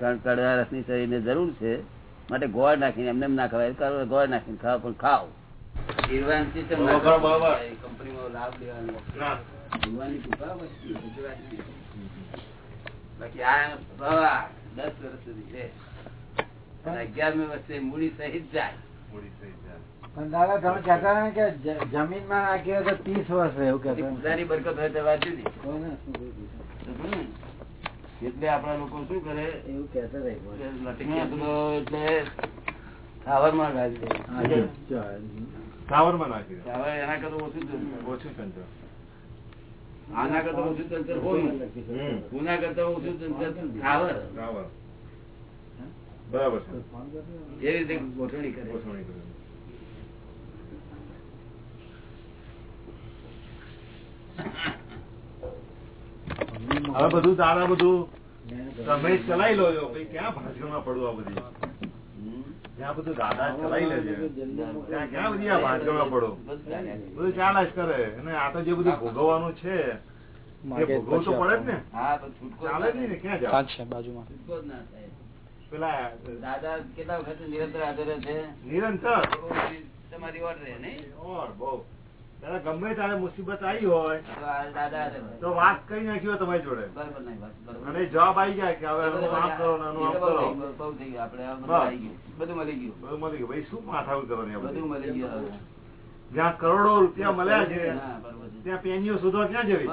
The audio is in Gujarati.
કારણ કડવા રસની શરીરને જરૂર છે માટે ગોળ નાખીને એમને એમ ના ખવાય. ગોળ નાખીને ખાવ પણ ખાવ કંપનીમાં લાભ લેવાનો દસ વર્ષ સુધી છે. અગિયારમી વર્ષે મૂડી સહિત જાય. મૂડી થઈ જાય. પણ દાદા તમે કહેતા ને કે જ- જમીનમાં નાખી હોય તો ત્રીસ વર્ષ એવું કે બરકત હોય તો. હમ. એટલે આપણા લોકો શું કરે? એવું એટલે ખાવરમાં ગાળી દે નાખી દે. એના કરતા ઓછું ઓછું ચંચળ. આના કરતા ઓછું ચંચળ હોય ગુના કરતા ઓછું ચંચળ સાવર. બરાબર છે. એ રીતે ગોઠવણી કરે. ગોઠવણી કરી. હવે બધું દાદા બધું? તમે જ ચલાવી લો ક્યાં ભાષણમાં પડવું આ બધી. ત્યાં બધું દાદા ચલાવી લેજે ત્યાં ક્યાં બધી આ ભાષણમાં પડો? કરે. બધું ચાલ્યા જ કરે. અને આ તો જે બધું ભોગવવાનું છે એ ભોગવવું તો પડે જ ને. ચાલે જ ને ક્યાં જાવ? બાજુમાં જ ના થાય પેલા દાદા કેટલા વખત નિરંતર હાજર છે? નિરંતર. તમારી ઓર રહે નહીં? ઓર બહુ. ત્યારે ગમે ત્યારે મુસીબત આવી હોય તો દાદા વાત કરી નાખી હોય તમારી જોડે. અને જવાબ આવી જાય કે હવે માફ કરો બહુ કરો બધું મળી ગયું. બધું મળી ગયું. ભાઈ શું માથાકૂટ કરવાની બધું? મળી ગયું હવે. જ્યાં કરોડો રૂપિયા મળ્યા છે ત્યાં બરાબર છે. ત્યાં પેનીઓ શોધવા ક્યાં જવી?